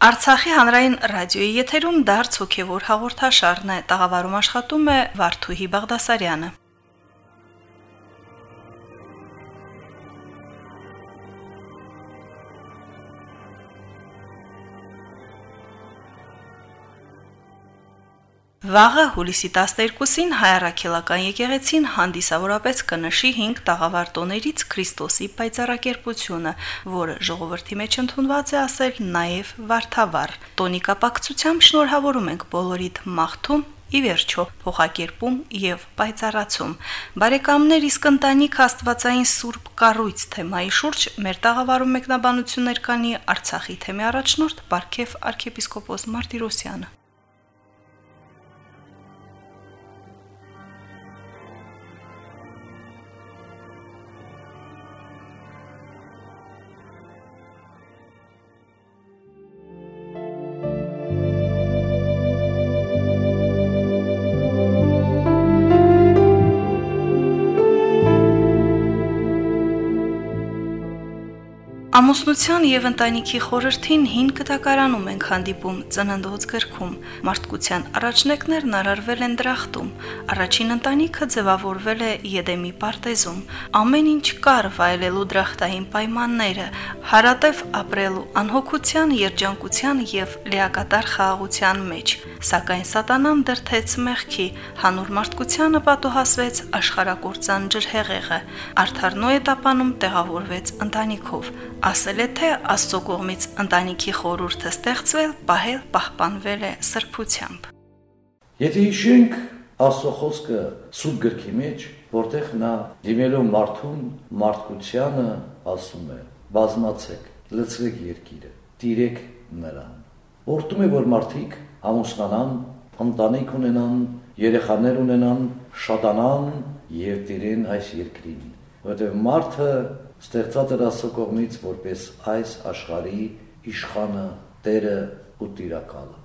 Արցախի հանրային ռադիոյի եթերում դարձ հոգևոր հաղորդաշարն է։ Տաղավարում աշխատում է Վարդուհի Բաղդասարյանը։ Վաղը հուլիսի 12-ին հայարակելական եկեղեցին հանդիսավորապես կնշի 5 տաղավար տոներից Քրիստոսի պայծառակերպությունը, որը ժողովրդի մեջ ընդունված է ասել նաև Վարդավառ։ Տոնի կապակցությամբ շնորհավորում ենք բոլորիդ մաղթում ի վերջո փոխակերպում եւ պայծառացում։ Բարեկամներ, իսկ ընտանիք Աստվածային Սուրբ կառույց թեմայի շուրջ մեր տաղավարում մեկնաբանություններ կանի Արցախի թեմի առաջնորդ Պարքև arczepiskopos Մարտիրոսյանը։ Ամուսնության եւ ընտանիքի խորհրդին հին կտակարանում ենք հանդիպում ծննդոց գրքում։ Մարդկության առաջնեկներն արարվել են դրախտում։ Առաջին ընտանիքը ձևավորվել է Եդեմի պարտեզում։ Ամեն ինչ կար վայելելու դրախտային պայմանները, հարատև ապրելու անհոգության, երջանկության եւ լիակատար խաղաղության մեջ։ Սակայն սատանան դրթեց մեղքի, հանուր մարդկությանը պատոհասվեց աշխարակործան ջրհեղեղը։ Արթար Նոյը տապանում տեղավորվեց ընտանիքով ասել է, թե Աստծո կողմից ընտանիքի խորհուրդը ստեղծվել, պահել, պահպանվել է սրբությամբ։ Եթե հիշենք Աստծո խոսքը սուրբ գրքի մեջ, որտեղ նա դիմելով մարդուն, մարդկությանը ասում է. բազմացեք, լցրեք երկիրը, տիրեք նրան։ Որտում է որ մարդիկ ամուսնանան, ընտանիք ունենան, երեխաներ ունենան, շատանան եւ տիրեն այս երկրին, որտեղ մարդը ստեղծած էր Աստծո կողմից որպես այս աշխարհի իշխանը, տերը ու տիրակալը։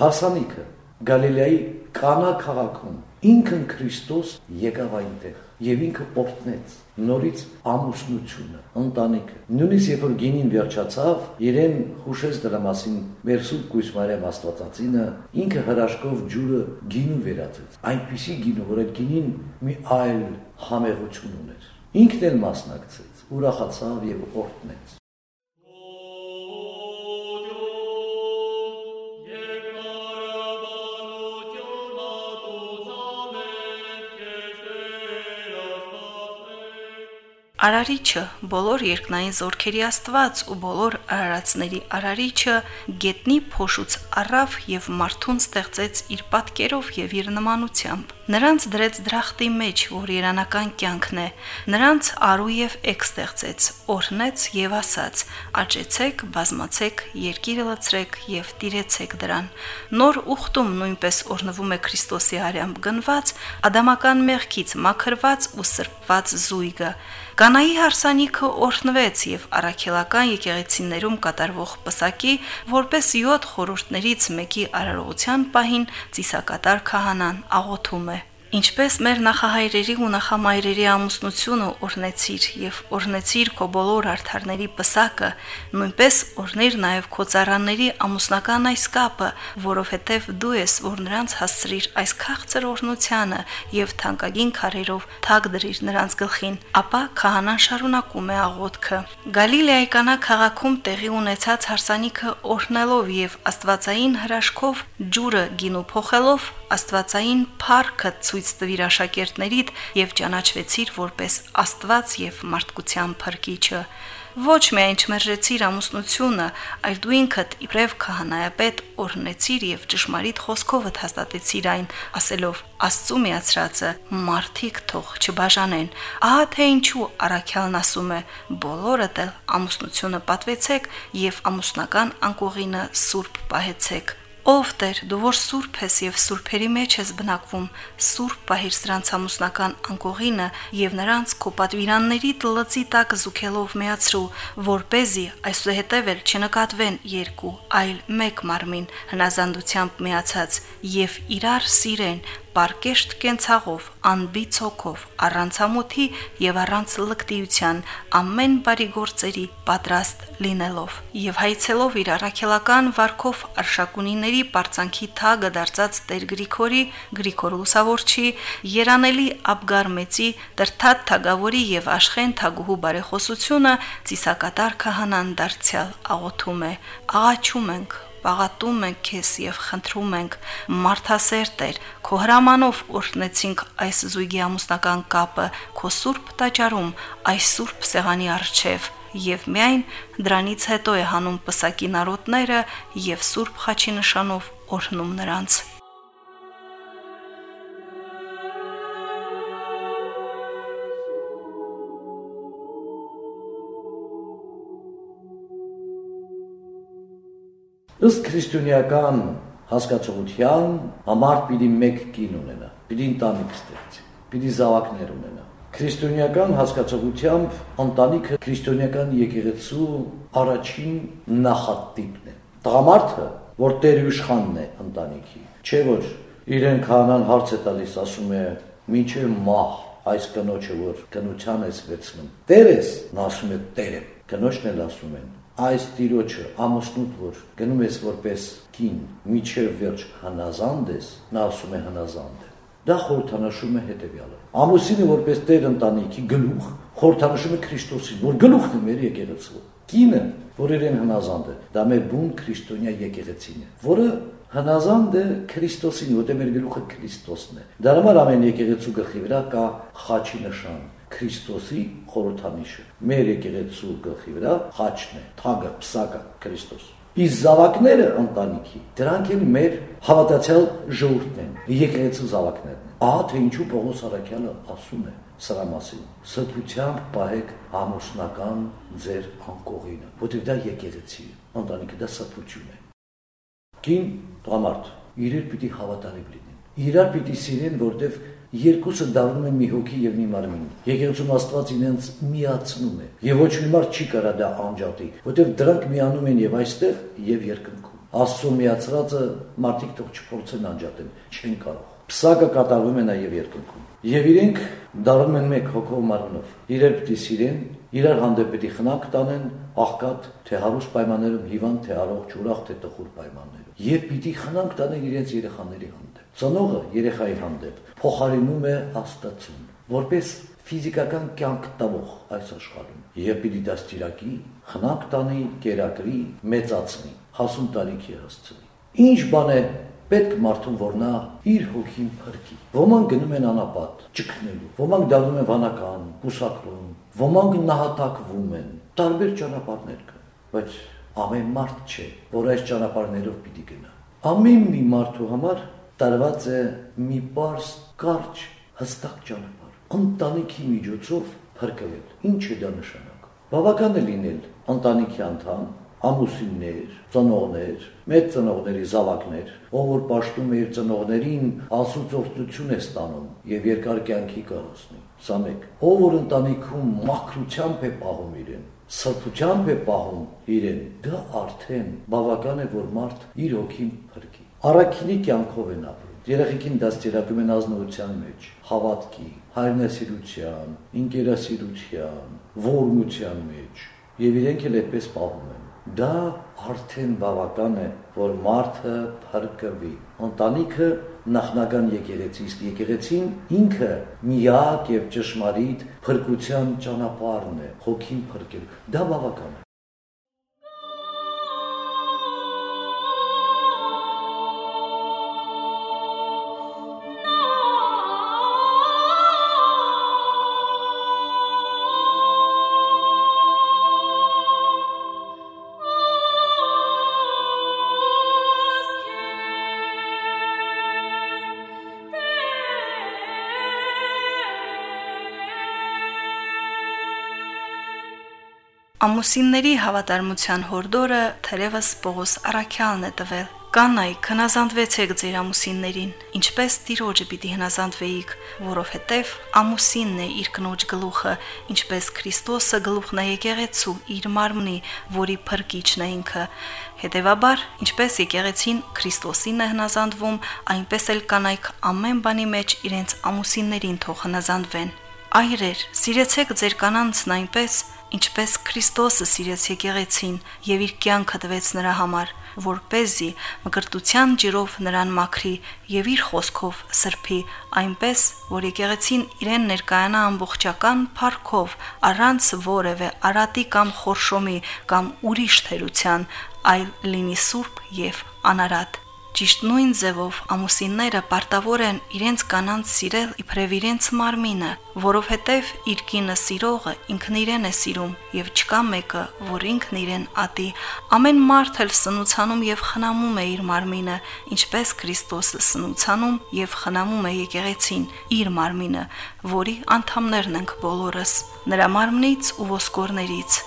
Հասանիքը Գալիլեայի Կանա քաղաքում ինքն Քրիստոս եկավ այնտեղ եւ ինքը օրտնեց նորից ամուսնությունը, ընտանիքը։ Նույնիսկ երբ որ գինին վերջացավ, իրեն հուշեց դրա մասին մեր Սուրբ Գույս Մարիամ Աստվածածինը, ինքը հրաշքով ջուրը գինու վերածեց։ Այնպիսի գինու, որ այդ գինին մի այլ համեղություն ուներ։ Ինքն էլ մասնակցեց ուրախացավ եւ օրհնեց։ Արարիչը, բոլոր երկնային զորքերի Աստված ու բոլոր արարածների Արարիչը գետնի փոշուց առավ եւ մարդուն ստեղծեց իր պատկերով եւ իր նմանությամբ։ Նրանց դրեց դրախտի մեջ, որ երանական կյանքն է։ Նրանց արու եւ էկ ստեղծեց, օրհնեց եւ ասաց. Աճեցեք, բազմացեք, երկիրը լցրեք եւ տիրեցեք դրան։ Նոր ուխտում նույնպես օրնվում է Քրիստոսի արյամբ գնված, ադամական մեղքից մաքրված ու սրբված զույգը։ Կանայի հարսանիքը օրհնվեց եւ առաքելական եկեղեցիներում կատարվող պսակի որպես 7 խորհուրդներից մեկի արարողության պահին ծիսակատար քահանան աղոթում է. Ինչպես մեր նախահայրերի ու նախամայրերի ամուսնությունը օրնեցիր եւ օրնեցիր քո բոլոր արթարների պսակը, նույնպես օրներ նաեւ քո ծառաների ամուսնական այս կապը, որովհետեւ դու ես, որ նրանց հասցրիր այս քաղցր օրնությանը եւ թանկագին քարերով թագ դրիր նրանց գլխին, ապա քահանան շարունակում է աղոթքը։ Գալիլեայի կանա քաղաքում տեղի ունեցած հարսանիքը օրնելով եւ աստվածային հրաշքով ջուրը գինու փոխելով աստվածային փառքը ցույց տվիր աշակերտներիդ եւ ճանաչվեցիր որպես Աստված եւ մարդկության փրկիչը։ Ոչ միայն չմերժեցիր ամուսնությունը, այլ դու ինքդ իբրև քահանայապետ օրհնեցիր եւ ճշմարիտ խոսքովդ հաստատեցիր այն, ասելով. Աստծու միացրածը մարդիկ թող չբաժանեն։ Ահա թե ինչու Արաքյալն ասում է. բոլորդ ամուսնությունը պատվեցեք եւ ամուսնական անկողինը սուրբ պահեցեք։ Ով Տեր, դու որ սուրբ ես եւ սուրբերի մեջ ես բնակվում, սուրբ պահիր սրանց ամուսնական անկողինը եւ նրանց քո պատվիրանների լծի տակ զուգելով միացրու, որ เป զի այսուհետև էլ չնկատվեն երկու, այլ մեկ մարմին հնազանդությամբ միացած եւ իրար սիրեն, պարկեշտ կենցաղով, անբիծ հոգով, առանց ամոթի եւ առանց լկտիության, ամեն բարի գործերի պատրաստ լինելով եւ հայցելով իր առաքելական վարկով արշակունիների པարծանքի թագը դարձած Տեր Գրիգորի Գրիգոր Լուսավորչի Երանելի Աբգար մեծի Տրթատ Թագավորի եւ Աշխեն Թագուհու բարեխոսությունը ծիսակատար քահանան դարձյալ աղոթում է. Աղաչում ենք Պաղատում ենք քեզ եւ խնդրում ենք մարդասեր Տեր, քո հրամանով օրհնեցինք այս զույգի ամուսնական կապը, քո սուրբ տաճարում, այս սուրբ սեղանի առջև եւ միայն դրանից հետո է հանում պսակի նարոտները եւ սուրբ խաչի նշանով օրհնում նրանց։ Ըստ քրիստոնեական հասկացողության համար պիտի մեկ կին ունենա, պիտի ընտանիք ստեղծի, պիտի զավակներ ունենա։ Քրիստոնեական հասկացողությամբ ընտանիքը քրիստոնեական եկեղեցու առաջին նախատիպն է։ Տղամարդը, որ Տեր իշխանն է ընտանիքի, չէ որ իրեն քանան հարց է տալիս, ասում է՝ «Մինչև մահ այս կնոջը որ կնության ես վերցնում»։ Տերես, նա ասում է՝ «Տեր եմ»։ Կնոջն էլ ասում են այս տիրոջը ամուսնուտ որ գնում ես որպես կին միջև վերջ հնազանդ ես նա ասում է հնազանդ դա խորհրդանշում է հետեւյալը ամուսինը որպես տեր ընտանիքի գլուխ խորհրդանշում է Քրիստոսին որ գլուխն է մեր եկեղեցու կինը որ իրեն հնազանդ է դա մեր բուն քրիստոնյա եկեղեցին է որը հնազանդ է Քրիստոսին որտեղ մեր գլուխը Քրիստոսն է դա համար ամեն եկեղեցու գլխի վրա կա խաչի նշան Քրիստոսի խորհրդանիշը։ Մեր եկեղեցու գլխի վրա խաչն է, թագը, պսակը Քրիստոս։ Իսկ զավակները ընտանիքի, դրանք էլ մեր հավատացյալ ժողովուրդն են, եկեղեցու զավակներն են։ Ահա թե ինչու Պողոս Արաքյանը ասում է սրա մասին։ Սրբությամբ պահեք ամուսնական ձեր անկողինը, որտեղ դա եկեղեցի է, ընտանիքը դա սրբություն է։ Կին տղամարդ իրեր պիտի հավատարիմ լինեն։ Իրար պիտի սիրեն, որտեղ երկուսը դառնում են մի հոգի եւ մի մարմին։ Եկեղեցում Աստված իրենց միացնում է եւ ոչ մի մարդ չի կարա դա անջատի, որտեղ դրանք միանում են եւ այստեղ եւ երկնքում։ Աստծո միացրածը մարդիկ թող չփորձեն անջատել, չեն կարող։ Պսակը կատարվում է նաեւ երկնքում։ Եվ իրենք դառնում են մեկ հոգով մարմնով։ Իրար պիտի սիրեն, իրար հանդեպ պիտի խնակ տանեն, աղքատ, թե հարուստ պայմաններում, հիվանդ, թե առողջ, ուրախ, թե տխուր պայմաններում։ Եվ պիտի խնակ տանեն իրենց երեխաների հանդեպ Ծնողը երեխայի հանդեպ փոխարինում է աստծուն, որպես ֆիզիկական կյանք տվող այս աշխարհում։ Եվ պիտի դաստիարակի, խնակ տանի, կերակրի, մեծացնի, հասուն տարիքի հասցնի։ Ինչ բան է պետք մարդուն, որ նա իր հոգին փրկի։ Ոմանք գնում են անապատ, ճկնելու, ոմանք դառնում են վանական, կուսակրում, ոմանք նահատակվում են, տարբեր ճանապարհներ կան, բայց ամեն մարդ չէ, որ այս ճանապարհներով պիտի գնա։ Ամեն մի մարդու համար տարված է մի པարս կարճ հստակ ճանապարհ ընտանիքի միջոցով փրկվել ինչ է դա նշանակում? Բավական է լինել ընտանիքի անդամ ամուսիններ, ծնողներ, մեծ ծնողների զավակներ, ով որ պաշտում է իր ծնողներին, ասուցողություն է ստանում եւ երկար կյանքի կհասնի։ Սա մեկ։ Ով որ ընտանիքում մաքրությամբ է պահում իրեն, սրբությամբ է պահում իրեն, դա արդեն բավական է, որ մարդ իր հոգին փրկի առաքինի կյանքով են ապրում։ Երեխեքին դաստիարակում են ազնվության մեջ, հավատքի, հայրենասիրության, ինքերասիրության, ողորմության մեջ, եւ իրենք էլ այդպես պահում են։ Դա արդեն բավական է, որ մարդը փրկվի։ Ընտանիքը նախնական եկեղեցի, իսկ եկեղեցին ինքը միակ եւ ճշմարիտ փրկության ճանապարհն է, հոգին փրկել։ Դա բավական է։ Ամուսինների հավատարմության հորդորը թերևս Պողոս Արաքյալն է տվել։ Կանայք, հնազանդվեցեք ձեր ամուսիններին, ինչպես Տիրոջը պիտի հնազանդվեիք, որովհետև ամուսինն է իր կնոջ գլուխը, ինչպես Քրիստոսը գլուխն է եկեղեցու իր մարմնի, որի փրկիչն է ինքը։ Հետևաբար, ինչպես եկեղեցին Քրիստոսին է հնազանդվում, այնպես էլ կանայք ամեն բանի մեջ իրենց ամուսիններին թող հնազանդվեն։ Այրեր, սիրեցեք ձեր կանանցն այնպես, ինչպես Քրիստոսը սիրեց եկեղեցին եւ իր կյանքը տվեց նրա համար, որ เป զի մկրտության ջրով նրան մաքրի եւ իր խոսքով սրբի, այնպես որ եկեղեցին իրեն ներկայանա ամբողջական փառքով, առանց որևէ արատի կամ խորշոմի կամ ուրիշ թերության, այլ լինի սուրբ եւ անարատ։ Ճիշտ նույն ձևով ամուսինները պարտավոր են իրենց կանանց սիրել իբրև իրենց մարմինը, որովհետև իր կինը սիրողը ինքն իրեն է սիրում եւ չկա մեկը, որ ինքն իրեն ատի։ Ամեն մարդ էլ սնուցանում եւ խնամում է իր մարմինը, ինչպես Քրիստոսը սնուցանում եւ խնամում է եկեղեցին, իր մարմինը, որի անդամներն ենք բոլորս, նրա մարմնից ու ոսկորներից։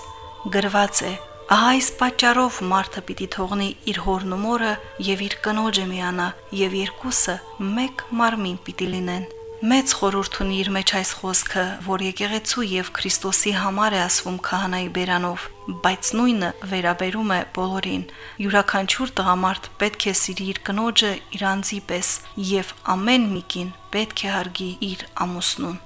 Գրված է Ահա այս պատճառով մարդը պիտի թողնի իր հորն ու մորը եւ իր կնոջը միանա եւ երկուսը մեկ մարմին պիտի լինեն։ Մեծ խորհուրդ ունի իր մեջ այս խոսքը, որ եկեղեցու եւ Քրիստոսի համար է ասվում քահանայի բերանով, բայց նույնը վերաբերում է բոլորին։ Յուրաքանչյուր տղամարդ պետք է սիրի իր կնոջը իր անձի պես եւ ամեն միկին պետք է հարգի իր ամուսնուն։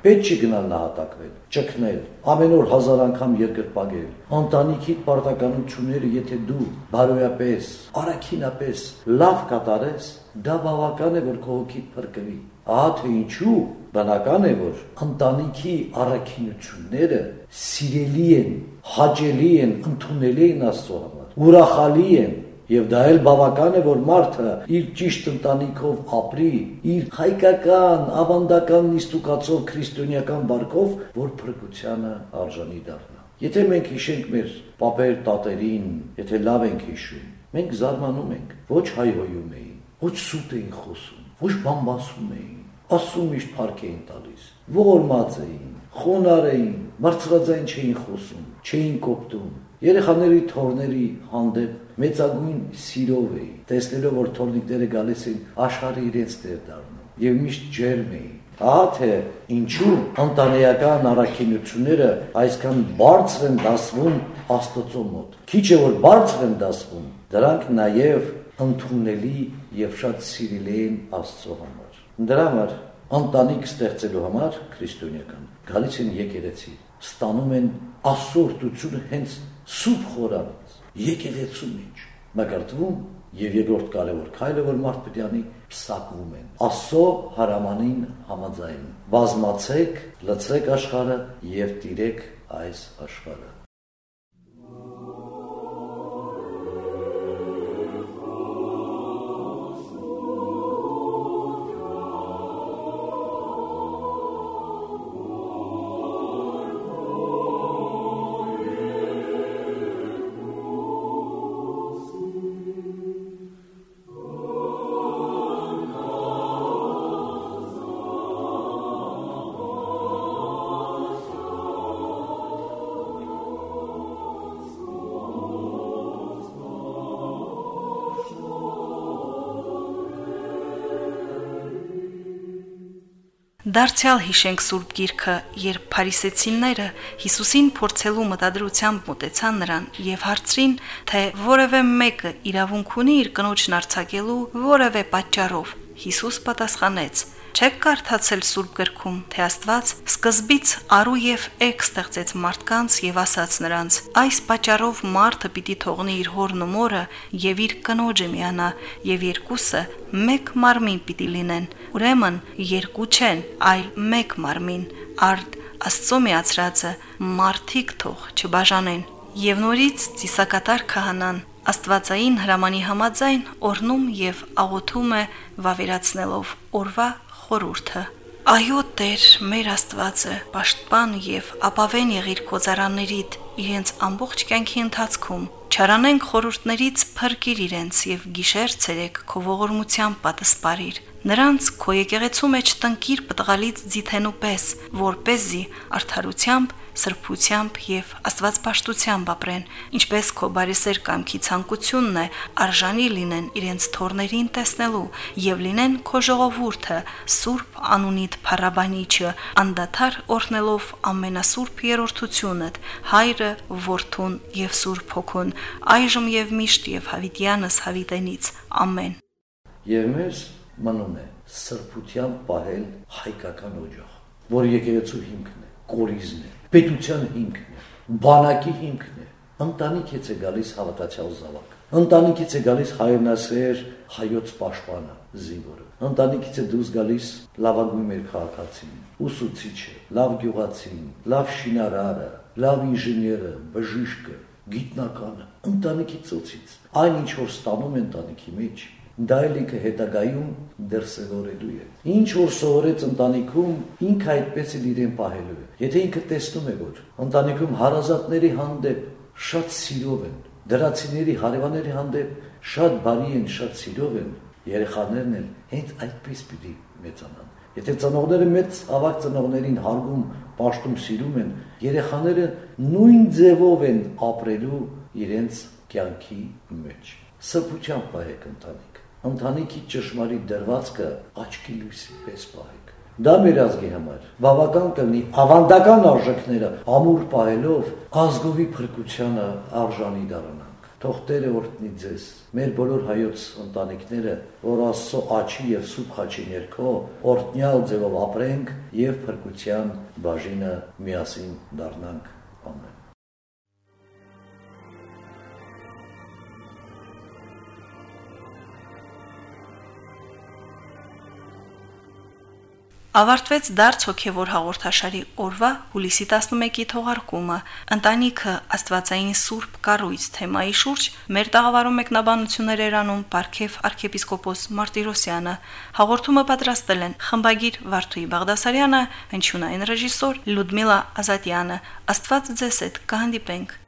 Պետք չի գնալ նահատակվել, ճկնել, ամեն օր հազար անգամ երկրպագել։ Ընտանիքի պարտականությունները, եթե դու բարոյապես, արաքինապես լավ կատարես, դա բավական է, որ քո հոգիդ փրկվի։ Ահա թե ինչու բնական է, որ ընտանիքի առաքինությունները սիրելի են, հաճելի են, ընդունելի են Աստծո համար, ուրախալի են, Եվ դա էլ բավական է, որ մարդը իր ճիշտ ընտանիքով ապրի, իր հայկական, ավանդական նիստուկացով քրիստոնեական բարգով, որ փրկությանը արժանի դառնա։ Եթե մենք հիշենք մեր պապեր տատերին, եթե լավ ենք հիշում, մենք զարմանում ենք, ոչ հայհոյում էին, ոչ սուտ էին խոսում, ոչ բամբասում էին, ասում միշտ փառք էին տալիս, ողորմած էին, խոնար էին, բարձրաձայն չէին խոսում, չէին կոպտում, երեխաների թորների հանդեպ մեծագույն սիրով էի, տեսնելով որ թորնիկները գալիս են աշխարհի իրենց տեր դառնում եւ միշտ ջերմ էի։ Ահա թե ինչու ընտանեկան առաքինությունները այսքան բարձր են դասվում Աստծո մոտ։ Քիչ է որ բարձր են դասվում, դրանք նաեւ ընդունելի եւ շատ սիրելի են Աստծո համար։ Դրա համար ընտանիք ստեղծելու համար քրիստոնեական գալիս են եկեղեցի, ստանում են ասորտությունը հենց սուրբ խորանից եկեղեցու մեջ մկրտվում եւ երկրորդ կարևոր քայլը որ մարդ պետք է անի փսակվում են ասո հարամանին համաձայն. Բազմացեք լցրեք աշխարհը եւ տիրեք այս աշխարհը Դարձյալ հիշենք Սուրբ Գիրքը, երբ փարիսեցիները Հիսուսին փորձելու մտադրությամբ մտեցան նրան եւ հարցրին, թե որևէ մեկը իրավունք ունի իր կնոջն արձակելու որևէ պատճառով։ Հիսուս պատասխանեց. Չեք կարդացել Սուրբ գրքում, թե Աստված սկզբից արու եւ էկ ստեղծեց մարդկանց եւ ասաց նրանց. այս պատճառով մարդը պիտի թողնի իր հորն ու մորը եւ իր կնոջը միանա եւ երկուսը մեկ մարմին պիտի լինեն։ Ուրեմն երկու չեն, այլ մեկ մարմին։ Արդ Աստծո միացրածը մարդիկ թող չբաժանեն։ Եվ նորից ծիսակատար քահանան Աստվածային հրամանի համաձայն օրնում եւ աղոթում է վավերացնելով օրվա խորուրդը Այո, Տեր, մեր Աստվածը, պաշտպան եւ ապավեն եղիր քո ծառաներիդ իրենց ամբողջ կյանքի ընթացքում։ Չարանենք խորուրդներից փրկիր իրենց եւ գիշեր ցերեկ քո ողորմությամբ պատասպարիր։ Նրանց քո եկեղեցու մեջ տնկիր պտղալից ձիթենու պես, որ เป զի արդարությամբ, սրբությամբ եւ աստվածպաշտությամբ ապրեն, ինչպես քո բարեսեր կամքի ցանկությունն է, արժանի լինեն իրենց թորներին տեսնելու եւ լինեն քո ժողովուրդը, սուրբ անունիդ փառաբանիչը, անդադար օրհնելով ամենասուրբ երրորդությունդ, հայրը, որդուն եւ սուրբ հոգուն, այժմ եւ միշտ եւ հավիտյանս հավիտենից։ Ամեն։ Եվ մեզ մնում է սրբության պահել հայկական օջախ, որ եկեղեցու հիմքն է, կորիզն է, պետության հիմքն է, բանակի հիմքն է։ Ընտանիքից է գալիս հավատացյալ զավակ։ Ընտանիքից է գալիս հայրենասեր հայոց պաշտպանը, զինվորը։ Ընտանիքից է դուրս գալիս լավագույն մեր քաղաքացին, ուսուցիչը, լավ գյուղացին, լավ շինարարը, լավ ինժեները, բժիշկը, գիտնականը, ընտանիքի ծոցից։ Այն ինչ որ ստանում են ընտանիքի մեջ, դա էլ ինքը հետագայում դեռ սովորելու է։ Ինչ որ սովորեց ընտանիքում, ինքը այդպես էլ իրեն պահելու է։ Եթե ինքը տեսնում է, որ ընտանիքում հարազատների հանդեպ շատ սիրով են, դրացիների հարևանների հանդեպ շատ բարի են, շատ սիրով են, երեխաներն էլ հենց այդպես պիտի մեծանան։ Եթե ծնողները մեծ ավակ ծնողներին հարգում, պաշտում, սիրում են, երեխաները նույն ձևով են ապրելու իրենց կյանքի մեջ։ Սփուչան պահեք ընտանիք ընտանիքի ճշմարիտ դրվածքը աչքի լույսի պես պահեք։ Դա մեր ազգի համար բավական կլինի ավանդական արժեքները ամուր պահելով ազգովի փրկությանը արժանի դառնանք։ Թող Տերը օրհնի ձեզ, մեր բոլոր հայոց ընտանիքները, որ Աստծո աչի եւ սուբ խաչի ներքո օրհնյալ ձևով ապրենք եւ փրկության բաժինը միասին դառնանք։ Ամեն։ Ավարտվեց դարձ հոգևոր հաղորդաշարի օրվա հուլիսի 11-ի թողարկումը։ Ընտանիքը Աստվածային Սուրբ Կառույց թեմայի շուրջ մեր տաղավարում մեկնաբանություններ էր անում Պարքև arczepiskopos Մարտիրոսյանը։ Հաղորդումը պատրաստել են խմբագիր Վարդուհի Բաղդասարյանը, հնչյունային ռեժիսոր Լյուդմիլա Ազատյանը։ Աստված ձեզ հետ կհանդիպենք